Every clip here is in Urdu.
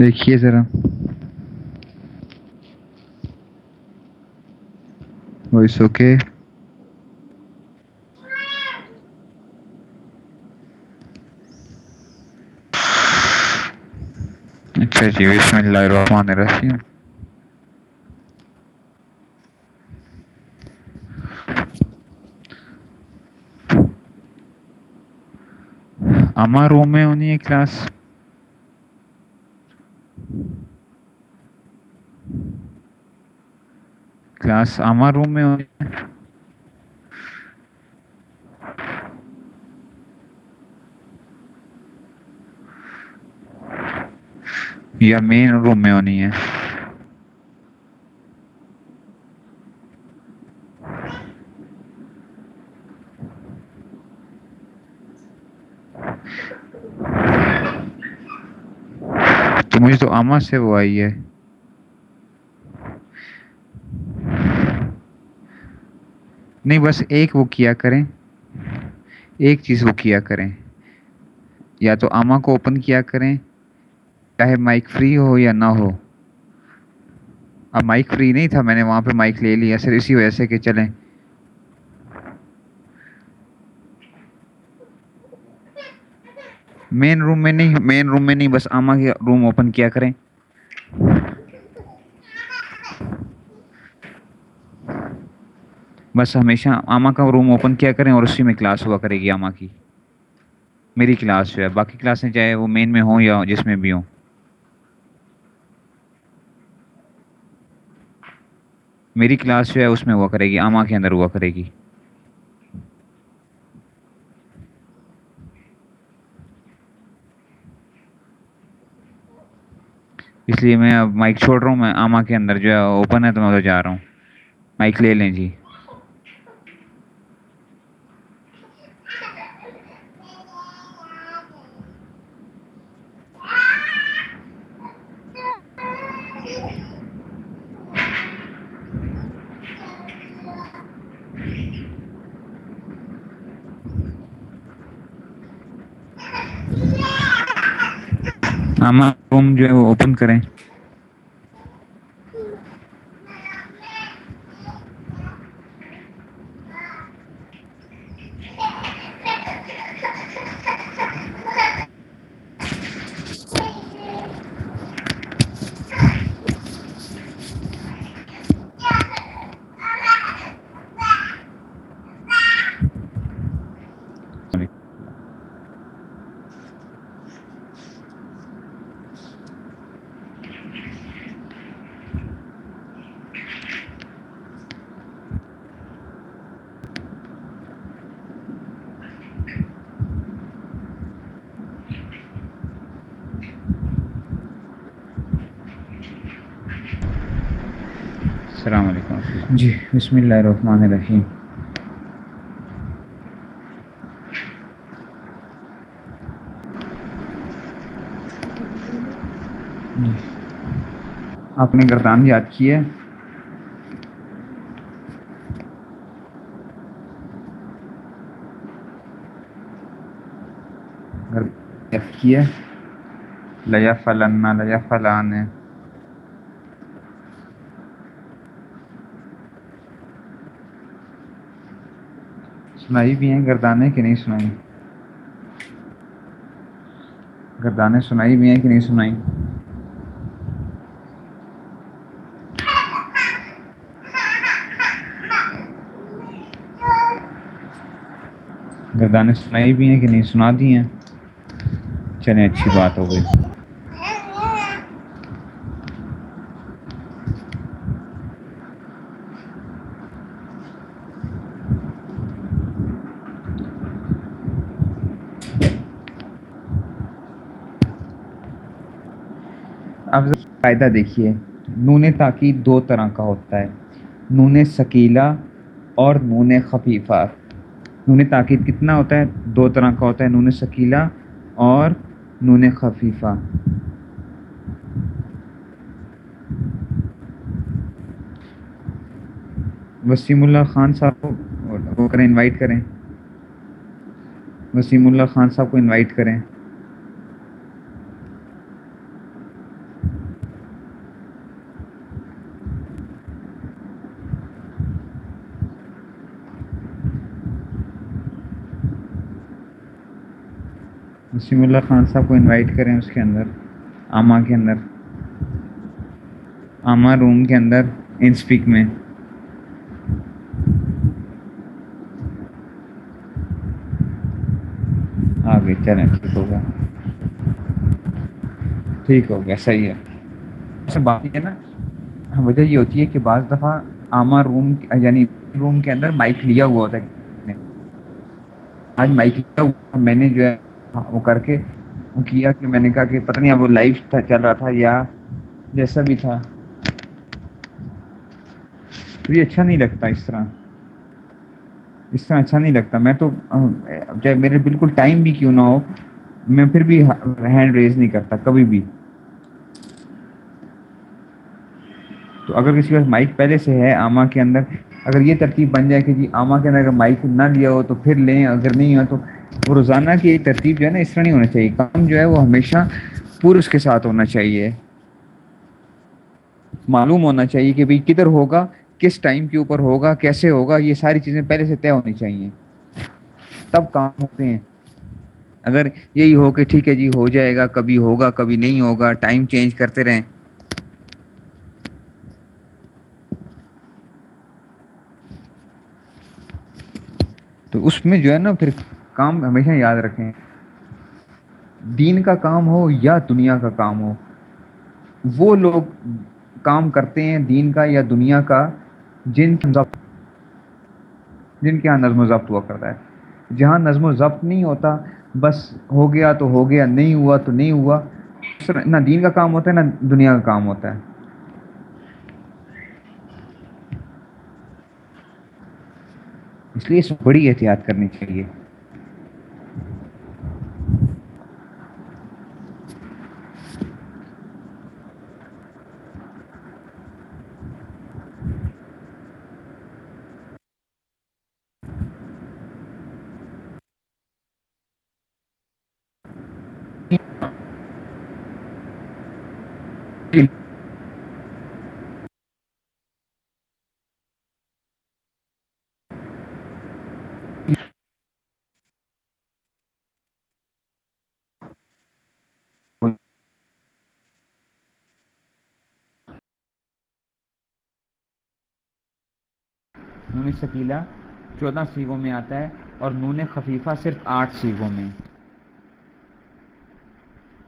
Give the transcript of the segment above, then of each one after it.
دیکھیے ذرا وائس اوکے اچھا جی بسم اللہ الرحمن الرحیم اما روم میں ہونی ہے کلاس کلاس اما روم میں ہونی یا مین روم میں ہونی ہے۔ تو مجھے تو اما سے وہ آئی ہے۔ نہیں، بس ایک وہ کیا کریں۔ ایک چیز وہ کیا کریں۔ یا تو اما کو اوپن کیا کریں، چاہے مائک فری ہو یا نہ ہو۔ اب مائک فری نہیں تھا، میں نے وہاں پہ مائک لے لیا۔ سر اسی وجہ سے کہ چلیں۔ مین روم میں نہیں مین روم میں نہیں، بس آما کے روم اوپن کیا کریں۔ بس ہمیشہ آما کا روم اوپن کیا کریں اور اسی میں کلاس ہوا کرے گی آما کی۔ میری کلاس جو ہے، باقی کلاسیں چاہے وہ مین میں ہوں یا جس میں بھی ہوں۔ میری کلاس جو ہے، اس میں ہوا کرے گی، آما کے اندر ہوا کرے گی۔ اس لیے میں اب مائک چھوڑ رہا ہوں، میں آما کے اندر جو ہے اوپن ہے تو میں ادھر جا رہا ہوں۔ مائک لے لیں جی۔ آما روم جو ہے وہ اوپن کریں۔ السلام علیکم جی بسم اللہ الرحمن الرحیم۔ جی۔ آپ نے گردان یاد کی ہے؟ گردان لیا فلن لیا فلان سنائی بھی ہیں گردانے کہ نہیں سنائی؟ گردانے سنائی بھی ہیں کہ نہیں سنائی؟ گردانے سنائی بھی ہیں کہ نہیں؟ سنا دی ہیں۔ چلیں، اچھی بات ہو گئی۔ اب فائدہ دیکھیے۔ نون تاکید دو طرح کا ہوتا ہے۔ نون سکیلا اور نون خفیفہ۔ نون تاکید کتنا ہوتا ہے؟ دو طرح کا ہوتا ہے، نون سکیلا اور نون خفیفہ۔ وسیم اللہ خان صاحب کو وہ کریں انوائٹ کریں۔ وسیم اللہ خان صاحب کو انوائٹ کریں۔ نسیم اللہ خان صاحب کو انوائٹ کریں اس کے اندر آما کے اندر آما روم کے اندر ان اسپیک میں۔ آگے چلیں، ٹھیک ہو گیا۔ ٹھیک ہو گیا، صحیح ہے۔ ایسا بات یہ نا، وجہ یہ ہوتی ہے کہ بعض دفعہ آما روم یعنی روم کے اندر مائک لیا ہوا ہوتا ہے۔ آج مائک لیا ہوا، میں نے جو ہے ہاں، وہ کر کے وہ کیا کہ میں نے کہا کہ پتہ نہیں اب وہ لائف تھا، چل رہا تھا یا جیسا بھی تھا۔ تو یہ اچھا نہیں لگتا اس طرح۔ اس طرح اچھا نہیں لگتا۔ میں تو ہاں، چاہے میرے بالکل ٹائم بھی کیوں نہ ہو، میں پھر بھی ہینڈ ریز نہیں کرتا، کبھی بھی۔ تو اگر کسی پاس مائک پہلے سے ہے، آما کے اندر، اگر یہ ترتیب بن جائے کہ جی آما کے اندر اگر مائک نہ لیا ہو تو پھر لیں، اگر نہیں ہو تو وہ روزانہ کی ایک ترتیب جو ہے نا اس طرح نہیں ہونا چاہیے۔ کام جو ہے وہ ہمیشہ پورس کے ساتھ ہونا چاہیے۔ معلوم ہونا چاہیے کہ بھائی کدھر ہوگا، کس ٹائم کے اوپر ہوگا، کیسے ہوگا، یہ ساری چیزیں پہلے سے طے ہونی چاہیے۔ تب کام ہوتے ہیں۔ اگر یہی ہو کہ ٹھیک ہے جی ہو جائے گا، کبھی ہوگا، کبھی نہیں ہوگا، ٹائم چینج کرتے رہیں۔ تو اس میں جو ہے نا پھر کام ہمیشہ یاد رکھیں۔ دین کا کام ہو یا دنیا کا کام ہو، وہ لوگ کام کرتے ہیں دین کا یا دنیا کا، جن جن کے یہاں نظم و ضبط ہوا کرتا ہے۔ جہاں نظم و ضبط نہیں ہوتا، بس ہو گیا تو ہو گیا، نہیں ہوا تو نہیں ہوا۔ نہ دین کا کام ہوتا ہے، نہ دنیا کا کام ہوتا ہے۔ اس لیے اس میں بڑی احتیاط کرنی چاہیے۔ نون چودہ سیگوں میں آتا ہے اور نون خفیفہ صرف آٹھ سیگوں میں۔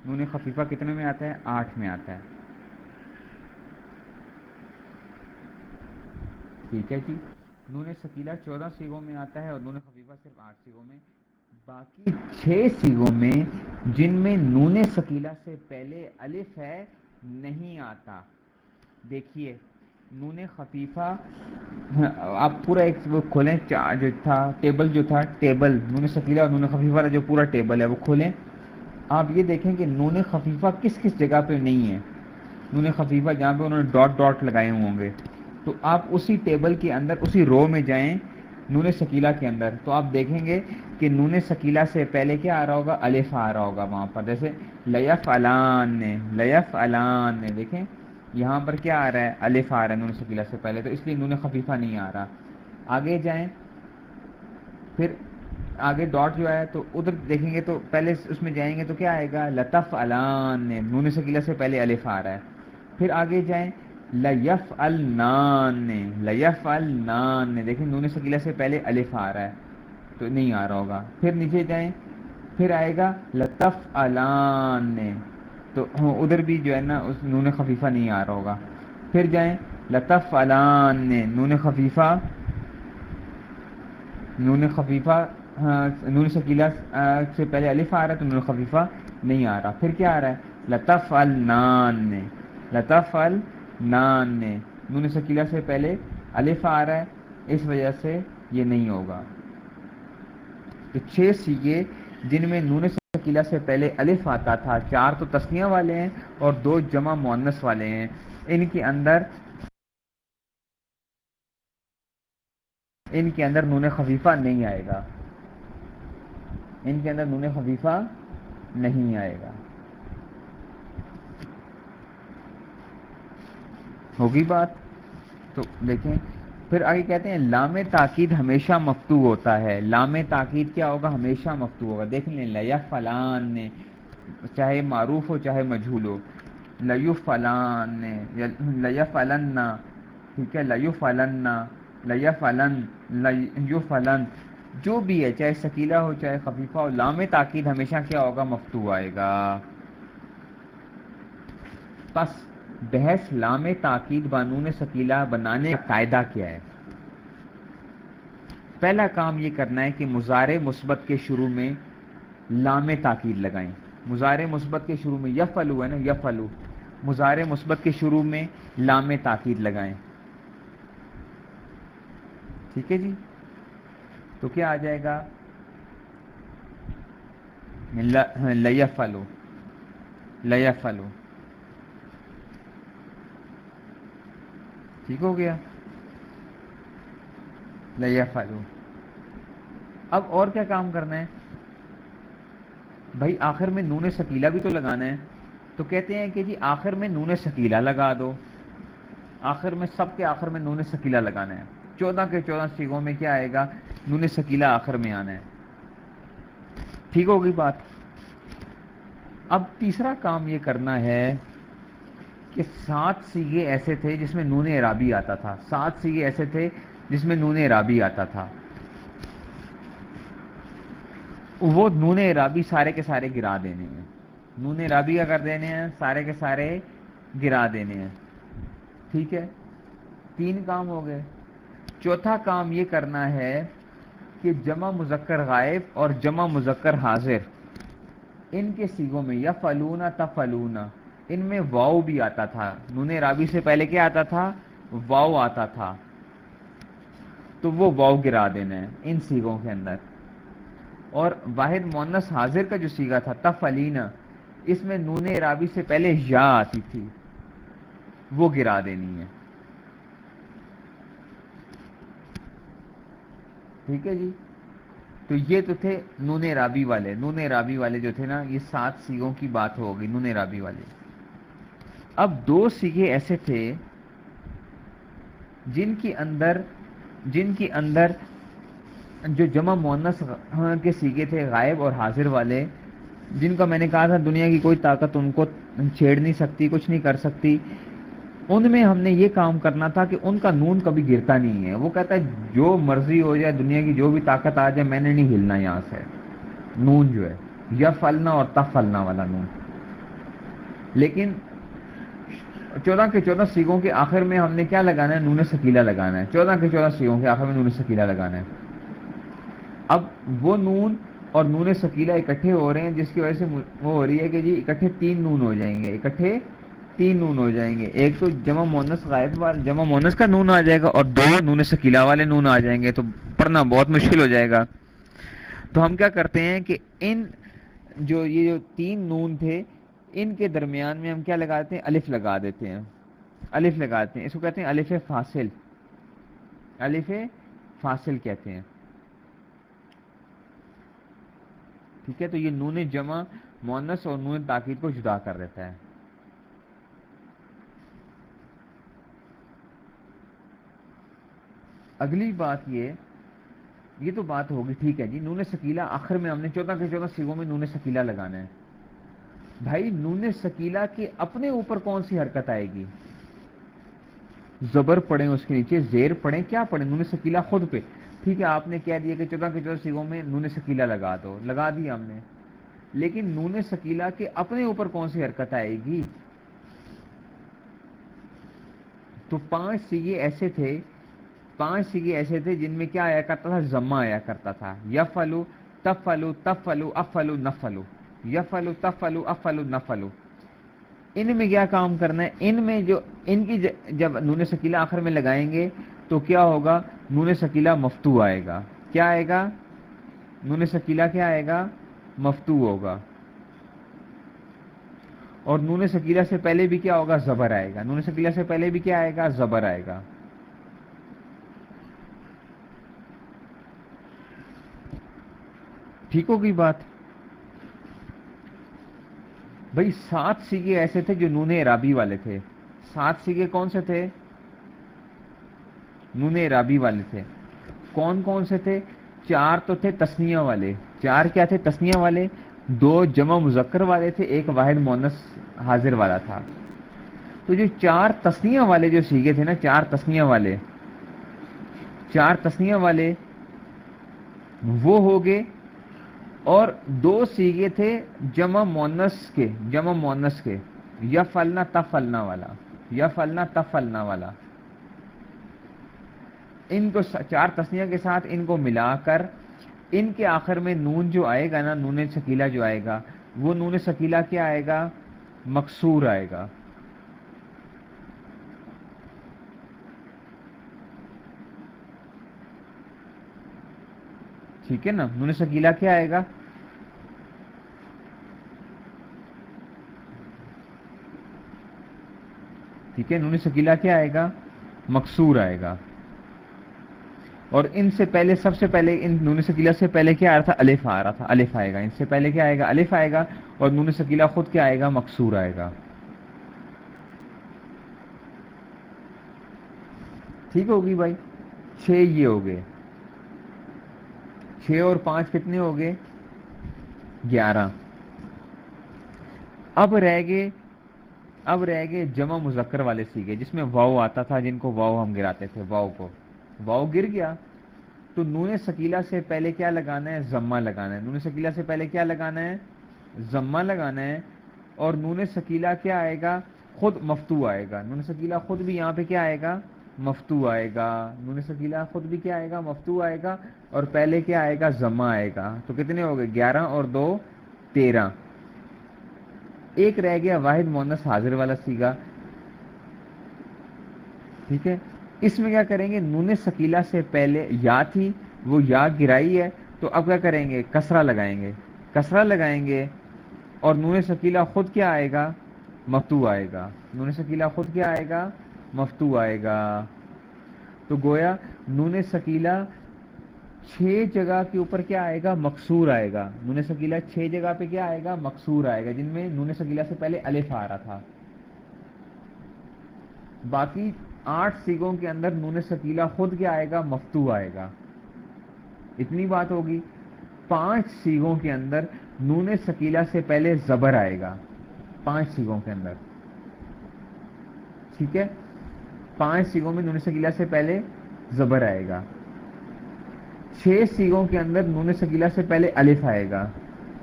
نون خفیفہ کتنے میں آتا ہے؟ آٹھ میں آتا ہے۔ ٹھیک ہے جی۔ نون شکیلا چودہ سیگوں میں آتا ہے اور نون خفیفہ صرف آٹھ سیگوں میں۔ باقی چھ سیگوں میں جن میں نون شکیلا سے پہلے الف ہے، نہیں آتا۔ دیکھیے۔ نون خفیفہ، آپ پورا ایک وہ کھولیں جو تھا، ٹیبل جو تھا، ٹیبل، نون شکیلا اور نون خفیفہ جو پورا ٹیبل ہے، وہ کھولیں۔ آپ یہ دیکھیں کہ نون خفیفہ کس کس جگہ پہ نہیں ہے۔ نون خفیفہ جہاں پہ انہوں نے ڈاٹ ڈاٹ لگائے ہوں گے۔ تو آپ اسی ٹیبل کے اندر، اسی رو میں جائیں نون شکیلا کے اندر۔ تو آپ دیکھیں گے کہ نون شکیلا سے پہلے کیا آ رہا ہوگا؟ الف آ رہا ہوگا وہاں پر۔ جیسے لیف علان نے لیف علان نے دیکھیں۔ یہاں پر کیا آ رہا ہے؟ الف آ رہا ہے نون شکیلا سے پہلے، تو اس لیے نون خفیفہ نہیں آ رہا۔ آگے جائیں۔ پھر آگے ڈاٹ جو ہے، تو ادھر دیکھیں گے تو پہلے اس میں جائیں گے تو کیا آئے گا؟ لطف علان نے نون شکیلا سے پہلے الف آ رہا ہے۔ پھر آگے جائیں۔ لیف النان نے لیف النان دیکھیں نون شکیلا سے پہلے الف آ رہا ہے، تو نہیں آ رہا ہوگا۔ پھر نیچے جائیں۔ پھر آئے گا لطف علان نے تو ادھر بھی جو ہے نا اس نون خفیفہ نہیں آ رہا ہوگا۔ پھر جائیں لطف علان نے نون خفیفہ۔ نون خفیفہ ہاں، نون شکیلا سے پہلے الف آ رہا ہے تو نون خفیفہ نہیں آ رہا۔ پھر کیا آ رہا ہے؟ لطف النان نے لطف النان نے نون شکیلا سے پہلے الف آ رہا ہے، اس وجہ سے یہ نہیں ہوگا۔ تو چھ سیگے جن میں نون شکیلا سے پہلے الف آتا تھا۔ چار تو تسنیہ والے ہیں اور دو جمع مونس والے ہیں۔ ان کے اندر ان کے اندر نون خفیفہ نہیں آئے گا۔ ان کے اندر نون خفیفہ نہیں آئے گا۔ ہوگی بات؟ تو دیکھیں۔ پھر آگے کہتے ہیں، لام تاکید ہمیشہ مفتو ہوتا ہے۔ لام تاکید کیا ہوگا؟ ہمیشہ مفتو ہوگا۔ دیکھ لیں لیا فلان نے، چاہے معروف ہو، چاہے مجھول ہو۔ لیو فلان نے لیا فلن، ٹھیک ہے لیو فلن لیا فلن لیو فلن، جو بھی ہے، چاہے سکیلا ہو، چاہے خفیفہ ہو، لام تاکید ہمیشہ کیا ہوگا؟ مفتو آئے گا۔ پس بحث لام تاکید بانون سکیلا بنانے کا قاعدہ کیا ہے۔ پہلا کام یہ کرنا ہے کہ مزار مثبت کے شروع میں لام تاکید لگائیں۔ مزار مثبت کے شروع میں یف ہے نا یف الو مزار مثبت کے شروع میں لام تاکید لگائیں۔ ٹھیک ہے جی؟ تو کیا آ جائے گا؟ لیا فلو لیا فلو ٹھیک ہو گیا۔ لیا فالو اب اور کیا کام کرنا ہے؟ بھائی، آخر میں نون سکیلا بھی تو لگانا ہے۔ تو کہتے ہیں کہ جی آخر میں نون سکیلا لگا دو۔ آخر میں، سب کے آخر میں نون سکیلا لگانا ہے۔ چودہ کے چودہ سیگوں میں کیا آئے گا؟ نون سکیلا آخر میں آنا ہے۔ ٹھیک ہوگی بات۔ اب تیسرا کام یہ کرنا ہے کہ سات سیگے ایسے تھے جس میں نون عرابی آتا تھا۔ سات سیگے ایسے تھے جس میں نون عرابی آتا تھا۔ وہ نون عرابی سارے کے سارے گرا دینے ہیں۔ نون عرابی کا کر دینے ہیں، سارے کے سارے گرا دینے ہیں۔ ٹھیک ہے؟ تین کام ہو گئے۔ چوتھا کام یہ کرنا ہے کہ جمع مذکر غائب اور جمع مذکر حاضر۔ ان کے سیگوں میں یا فلونا تفلونا ان میں واؤ بھی آتا تھا۔ نون رابی سے پہلے کیا آتا تھا؟ واؤ آتا تھا۔ تو وہ واؤ گرا دینا ہے ان سیگوں کے اندر۔ اور واحد مونس حاضر کا جو سیگا تھا تف علینا اس میں نون رابی سے پہلے یا آتی تھی۔ وہ گرا دینی ہے۔ ٹھیک ہے جی؟ تو یہ تو تھے نون رابی والے۔ نون رابی والے جو تھے نا، یہ سات سیگوں کی بات ہو گئی، نون رابی والے۔ اب دو سیگے ایسے تھے جن کی اندر جن کی اندر جو جمع مونس کے سیگے تھے، غائب اور حاضر والے، جن کا میں نے کہا تھا دنیا کی کوئی طاقت ان کو چھیڑ نہیں سکتی، کچھ نہیں کر سکتی، ان میں ہم نے یہ کام کرنا تھا کہ ان کا نون کبھی گرتا نہیں ہے۔ وہ کہتا ہے، جو مرضی ہو جائے، دنیا کی جو بھی طاقت آ جائے، میں نے نہیں ہلنا یہاں سے۔ نون جو ہے یا فلنا اور تفلنا والا نون۔ لیکن چودہ کے چودہ سیگوں کے آخر میں ہم نے کیا لگانا ہے؟ نون سکیلا لگانا ہے۔ چودہ کے چودہ سیگوں کے آخر میں نون سکیلا لگانا ہے۔ اب وہ نون اور نون سکیلا اکٹھے ہو رہے ہیں، جس کی وجہ سے وہ ہو رہی ہے کہ جی اکٹھے تین نون ہو جائیں گے۔ اکٹھے تین نون ہو جائیں گے۔ ایک تو جمع مونس غائب والا جمع مونس کا نون آ جائے گا اور دو نون سکیلا والے نون آ جائیں گے۔ تو پڑھنا بہت مشکل ہو جائے گا۔ تو ہم کیا کرتے ہیں کہ ان جو یہ جو تین نون تھے ان کے درمیان میں ہم کیا لگاتے ہیں؟ الف لگا دیتے ہیں. الف لگاتے ہیں. اس کو کہتے ہیں الف فاصل. الف فاصل کہتے ہیں. ٹھیک ہے؟ تو یہ نون جمع مونس اور نون تاکید کو جدا کر دیتا ہے. اگلی بات یہ یہ تو بات ہوگی، ٹھیک ہے جی. نون سکیلا آخر میں ہم نے چودہ کے چودہ سیگوں میں نون سکیلا لگانا ہے. بھائی نون سکیلا کے اپنے اوپر کون سی حرکت آئے گی؟ زبر پڑھیں اس کے نیچے، زیر پڑھیں کیا پڑھیں نون سکیلا خود پہ۔ ٹھیک ہے، آپ نے کہہ دیا کہ چودہ کے چودہ سیگوں میں نون سکیلا لگا دو۔ لگا دیا ہم نے۔ لیکن نون سکیلا کے اپنے اوپر کون سی حرکت آئے گی؟ تو پانچ سیگے ایسے تھے، پانچ سیگے ایسے تھے جن میں کیا آیا کرتا تھا؟ زما آیا کرتا تھا۔ یفلو تفلو تفلو افلو نفلو یفلو تفلو افلو نفلو ان میں کیا کام کرنا ہے؟ ان میں جو ان کی جب نون سکیلا آخر میں لگائیں گے تو کیا ہوگا؟ نون سکیلا مفتو آئے گا۔ کیا آئے گا؟ نون سکیلا کیا آئے گا؟ مفتو ہوگا۔ اور نون سکیلا سے پہلے بھی کیا ہوگا؟ زبر آئے گا۔ نون سکیلا سے پہلے بھی کیا آئے گا؟ زبر آئے گا۔ ٹھیک ہوگی بات؟ بھائی سات سیگے ایسے تھے جو نون عرابی والے تھے۔ سات سیگے کون سے تھے؟ نون رابی والے تھے۔ کون کون سے تھے؟ چار تو تھے تسنیہ والے۔ چار کیا تھے؟ تسنیہ والے۔ دو جمع مذکر والے تھے۔ ایک واحد مونس حاضر والا تھا۔ تو جو چار تسنیہ والے جو سیگے تھے نا، چار تسنیہ والے، چار تسنیہ والے وہ ہو گئے اور دو سیگے تھے جمع مونس کے، جمع مونس کے۔ یا فلنا تب فلنا والا یا فلنا تب فلنا والا۔ ان کو چار تسنیہ کے ساتھ ان کو ملا کر، ان کے آخر میں نون جو آئے گا نا، نون شکیلا جو آئے گا، وہ نون شکیلا کیا آئے گا؟ مقصور آئے گا۔ ٹھیک ہے نا؟ نون شکیلا کیا آئے گا؟ ٹھیک ہے نون شکیلا کیا آئے گا؟ مقصور آئے گا۔ اور ان سے پہلے، سب سے پہلے ان نون شکیلا سے پہلے کیا آ رہا تھا؟ الف آ رہا تھا، الف آئے گا۔ ان سے پہلے کیا آئے گا؟ الف آئے گا۔ اور نون شکیلا خود کیا آئے گا؟ مقصور آئے گا۔ ٹھیک ہوگی بھائی؟ چھ یہ ہو گئے۔ چھ اور پانچ کتنے ہو گئے؟ گیارہ۔ اب رہ گئے، اب رہ گئے جمع مذکر والے سیگے، جس میں واؤ آتا تھا، جن کو واؤ ہم گراتے تھے واؤ کو۔ واؤ گر گیا۔ تو نون سکیلا سے پہلے کیا لگانا ہے؟ زمہ لگانا ہے۔ نون سکیلا سے پہلے کیا لگانا ہے؟ زمہ لگانا ہے۔ اور نون سکیلا کیا آئے گا؟ خود مفتو آئے گا۔ نون سکیلا خود بھی یہاں پہ کیا آئے گا؟ مفتو آئے گا، نون سکیلا خود بھی کیا آئے گا؟ مفتو آئے گا اور پہلے کیا آئے گا؟ زمہ آئے گا۔ تو کتنے ہو گئے؟ گیارہ اور دو، تیرہ۔ ایک رہ گیا واحد مونس حاضر والا سیگا۔ ٹھیک ہے؟ اس میں کیا کریں گے؟ نون سکیلا سے پہلے یا تھی، وہ یا گرائی ہے۔ تو اب کیا کریں گے؟ کسرا لگائیں گے۔ کسرا لگائیں گے اور نون سکیلا خود کیا آئے گا؟ مفتو آئے گا۔ نون سکیلا خود کیا آئے گا؟ مفتو آئے گا۔ تو گویا نون سکیلا چھ جگہ کے اوپر کیا آئے گا؟ مقصور آئے گا۔ نون سکیلا چھ جگہ پہ کیا آئے گا؟ مقصور آئے گا۔ جن میں نون سکیلا سے پہلے الف آ رہا تھا۔ باقی آٹھ سیگوں کے اندر نون سکیلا خود کیا آئے گا؟ مفتو آئے گا۔ اتنی بات ہوگی۔ پانچ سیگوں کے اندر نون سکیلا سے پہلے زبر آئے گا۔ پانچ سیگوں کے اندر۔ ٹھیک ہے؟ پانچ سیگوں میں نون سکیلا سے پہلے زبر آئے گا۔ چھ سیگوں کے اندر نون سکیلا سے پہلے الف آئے گا۔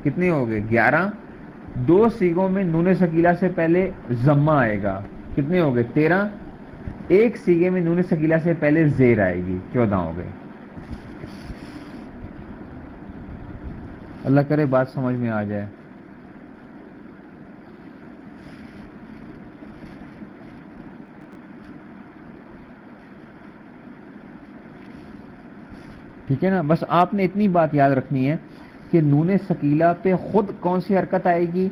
کتنے ہو گئے؟ گیارہ۔ دو سیگوں میں نون سکیلا سے پہلے زمہ آئے گا۔ کتنے ہو گئے؟ تیرہ۔ ایک سیگے میں نون سکیلا سے پہلے زیر آئے گی۔ چودہ ہو گئے۔ اللہ کرے بات سمجھ میں آ جائے۔ ٹھیک ہے نا؟ بس آپ نے اتنی بات یاد رکھنی ہے کہ نون سکیلا پہ خود کون سی حرکت آئے گی؟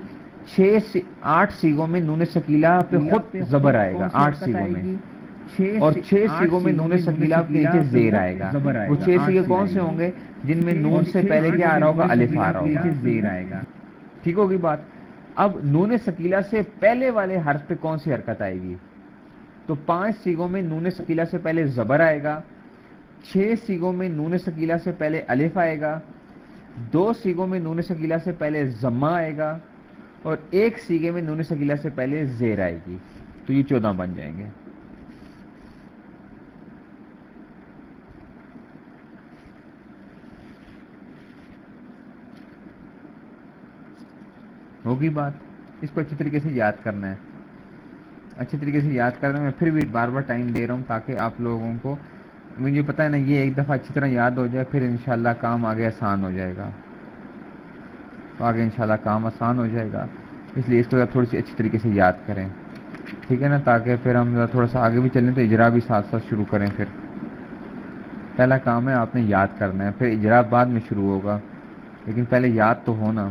چھ آٹھ سیگوں میں نون سکیلا پہ خود زبر آئے گا آٹھ سیگوں میں۔ اور چھ سیگوں میں نون سکیلا کے نیچے زیر آئے گا۔ وہ چھ سیگے کون سے ہوں گے؟ جن میں نون سے پہلے کیا آ رہا ہوگا الف آ رہا ہوگا۔ زیر آئے گا۔ ٹھیک ہوگی بات۔ اب نون سکیلا سے پہلے والے حرف پہ کون سی حرکت آئے گی؟ تو پانچ سیگوں میں نون سکیلا سے پہلے زبر آئے گا چھ سیگوں میں نون سکیلا سے پہلے الف آئے گا، دو سیگوں میں نون سکیلا سے پہلے زمہ آئے گا اور ایک سیگے میں نون سکیلا سے پہلے زیر آئے گی۔ تو یہ چودہ بن جائیں گے۔ ہوگی بات؟ اس کو اچھی طریقے سے یاد کرنا ہے۔ اچھی طریقے سے یاد کرنا، میں پھر بھی بار بار ٹائم دے رہا ہوں تاکہ آپ لوگوں کو مجھے پتہ ہے نا یہ ایک دفعہ اچھی طرح یاد ہو جائے، پھر انشاءاللہ کام آگے آسان ہو جائے گا۔ تو آگے انشاءاللہ کام آسان ہو جائے گا۔ اس لیے اس کو تھوڑی سی اچھی طریقے سے یاد کریں۔ ٹھیک ہے نا؟ تاکہ پھر ہم تھوڑا سا آگے بھی چلیں تو اجرا بھی ساتھ ساتھ شروع کریں پھر۔ پہلا کام ہے، آپ نے یاد کرنا ہے۔ پھر اجرا بعد میں شروع ہوگا۔ لیکن پہلے یاد تو ہونا۔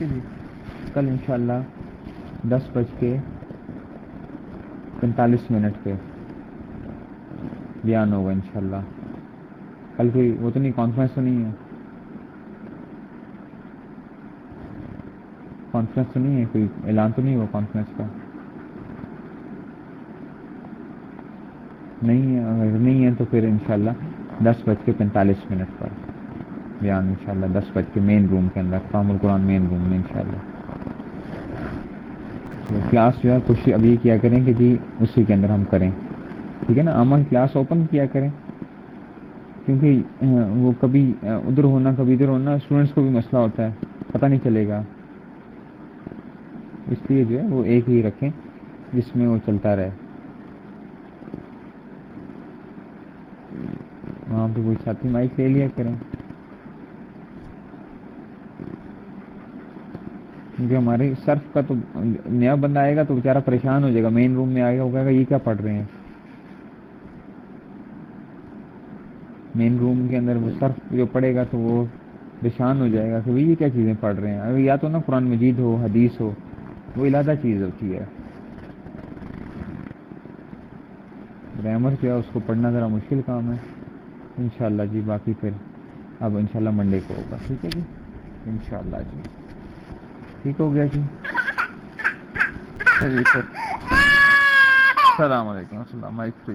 جی کل انشاءاللہ دس بج کے پینتالیس منٹ پہ۔ بیان ہوگا انشاءاللہ۔ کل کوئی وہ تو نہیں کانفرنس تو نہیں ہے۔ کانفرنس تو نہیں ہے، کوئی اعلان تو نہیں ہوا کانفرنس کا۔ نہیں ہے، اگر نہیں ہے تو پھر انشاءاللہ دس بج کے پینتالیس منٹ پر۔ بیان انشاءاللہ دس بج کے مین روم کے اندر فام القرآن مین روم میں، انشاءاللہ۔ کلاس جو ہے کچھ ابھی کیا کریں کہ جی اسی کے اندر ہم کریں۔ ٹھیک ہے نا؟ امن کلاس اوپن کیا کریں۔ کیونکہ وہ کبھی ادھر ہونا، کبھی ادھر ہونا اسٹوڈنٹس کو بھی مسئلہ ہوتا ہے۔ پتہ نہیں چلے گا۔ اس لیے جو ہے، وہ ایک ہی رکھیں جس میں وہ چلتا رہے۔ وہاں پہ کوئی ساتھی مائک لے لیا کریں۔ کیونکہ ہمارے سرف کا تو نیا بندہ آئے گا تو بیچارہ پریشان ہو جائے گا مین روم میں آئے گا، وہ کہے گا، یہ کیا پڑھ رہے ہیں؟ مین روم کے اندر وہ سرف جو پڑھے گا تو وہ پریشان ہو جائے گا کہ بھائی یہ کیا چیزیں پڑھ رہے ہیں؟ اگر یا تو نا قرآن مجید ہو، حدیث ہو، وہ علیحدہ چیز ہوتی ہے۔ گرامر کیا، اس کو پڑھنا ذرا مشکل کام ہے۔ انشاءاللہ جی باقی پھر اب انشاءاللہ منڈے کو ہوگا، ٹھیک ہے جی؟ انشاءاللہ جی۔ ٹھیک ہو گیا جی؟ السلام علیکم السلام علیکم۔